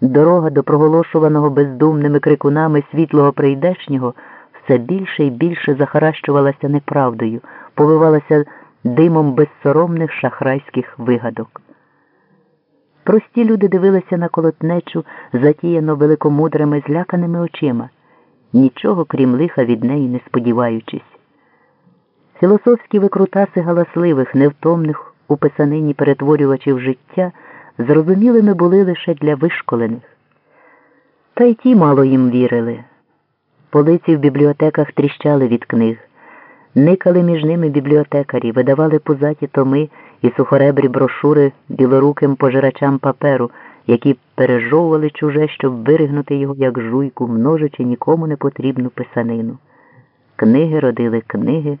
Дорога до проголошуваного бездумними крикунами світлого прийдешнього все більше і більше захаращувалася неправдою, повивалася димом безсоромних шахрайських вигадок. Прості люди дивилися на колотнечу, затіяно великомудрими, зляканими очима, нічого крім лиха від неї не сподіваючись. Філософські викрутаси галасливих, невтомних у писанині перетворювачів життя зрозумілими були лише для вишколених. Та й ті мало їм вірили. Полиці в бібліотеках тріщали від книг, никали між ними бібліотекарі, видавали пузаті томи і сухоребрі брошури білоруким пожирачам паперу, які пережовували чуже, щоб виригнути його, як жуйку, множачи нікому не потрібну писанину. Книги родили книги,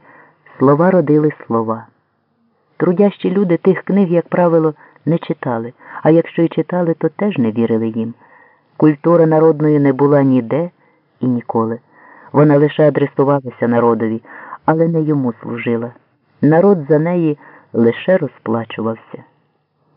слова родили слова. Трудящі люди тих книг, як правило, не читали, а якщо й читали, то теж не вірили їм. Культура народної не була ніде і ніколи. Вона лише адресувалася народові, але не йому служила. Народ за неї лише розплачувався.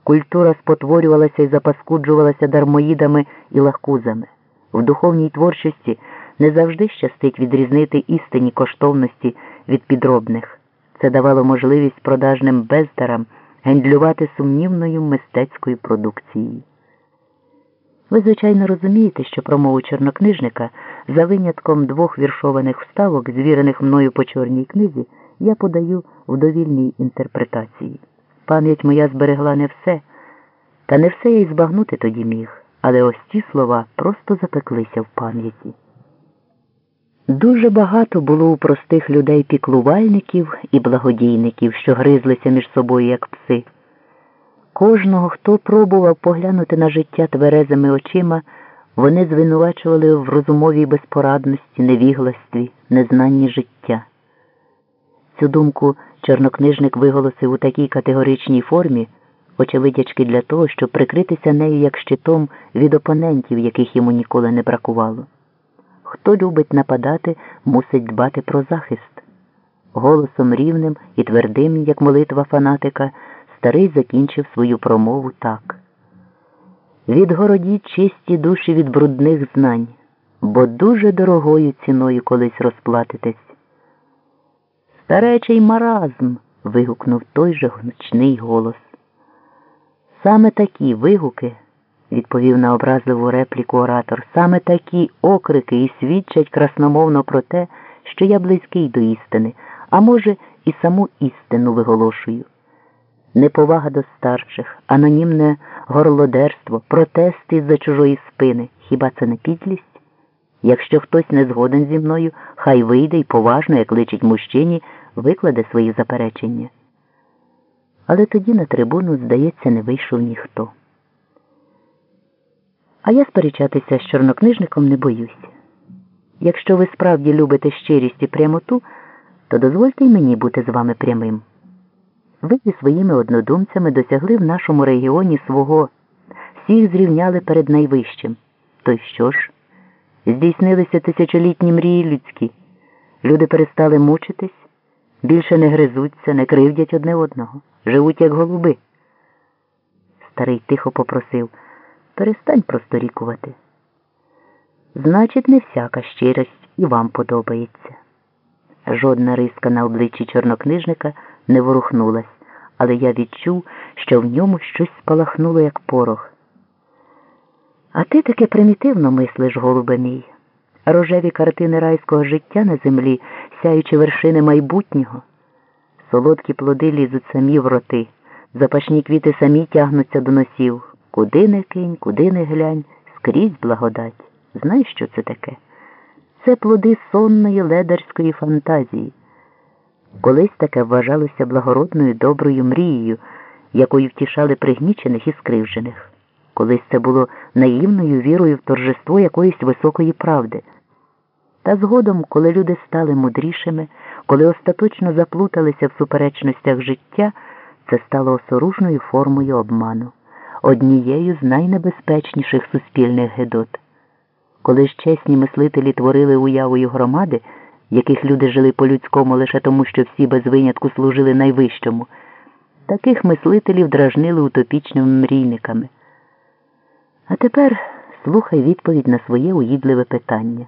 Культура спотворювалася і запаскуджувалася дармоїдами і лахкузами. В духовній творчості не завжди щастить відрізнити істинні коштовності від підробних. Це давало можливість продажним бездарам гендлювати сумнівною мистецькою продукцією. Ви, звичайно, розумієте, що промову чорнокнижника за винятком двох віршованих вставок, звірених мною по чорній книзі, я подаю в довільній інтерпретації. Пам'ять моя зберегла не все, та не все я й збагнути тоді міг, але ось ці слова просто запеклися в пам'яті. Дуже багато було у простих людей піклувальників і благодійників, що гризлися між собою, як пси. Кожного, хто пробував поглянути на життя тверезими очима, вони звинувачували в розумовій безпорадності, невігластві, незнанні життя. Цю думку чорнокнижник виголосив у такій категоричній формі, очевидячки для того, щоб прикритися нею як щитом від опонентів, яких йому ніколи не бракувало. Хто любить нападати, мусить дбати про захист. Голосом рівним і твердим, як молитва фанатика, старий закінчив свою промову так. Відгородіть чисті душі від брудних знань, бо дуже дорогою ціною колись розплатитесь. Старечий маразм. вигукнув той же гнучний голос. Саме такі вигуки відповів на образливу репліку оратор. Саме такі окрики і свідчать красномовно про те, що я близький до істини, а може, і саму істину виголошую. Неповага до старших, анонімне горлодерство, протести з-за чужої спини. Хіба це не підлість? Якщо хтось не згоден зі мною, хай вийде і поважно, як личить мужчині, викладе свої заперечення. Але тоді на трибуну, здається, не вийшов ніхто. А я сперечатися з чорнокнижником не боюсь. Якщо ви справді любите щирість і прямоту, то дозвольте й мені бути з вами прямим. Ви зі своїми однодумцями досягли в нашому регіоні свого, всіх зрівняли перед найвищим. То й що ж? Здійснилися тисячолітні мрії людські. Люди перестали мучитись, більше не гризуться, не кривдять одне одного, живуть як голуби. Старий тихо попросив. Перестань просторікувати. Значить, не всяка щирість і вам подобається. Жодна риска на обличчі чорнокнижника не ворухнулась, але я відчув, що в ньому щось спалахнуло, як порох. А ти таке примітивно мислиш, голубе мій. Рожеві картини райського життя на землі, сяючи вершини майбутнього. Солодкі плоди лізуть самі в роти, запашні квіти самі тягнуться до носів. Куди не кинь, куди не глянь, скрізь благодать. Знаєш, що це таке? Це плоди сонної ледарської фантазії. Колись таке вважалося благородною доброю мрією, якою втішали пригнічених і скривжених. Колись це було наївною вірою в торжество якоїсь високої правди. Та згодом, коли люди стали мудрішими, коли остаточно заплуталися в суперечностях життя, це стало осоружною формою обману однією з найнебезпечніших суспільних гедот. Коли ж чесні мислителі творили уявою громади, яких люди жили по-людському лише тому, що всі без винятку служили найвищому, таких мислителів дражнили утопічними мрійниками. А тепер слухай відповідь на своє уїдливе питання.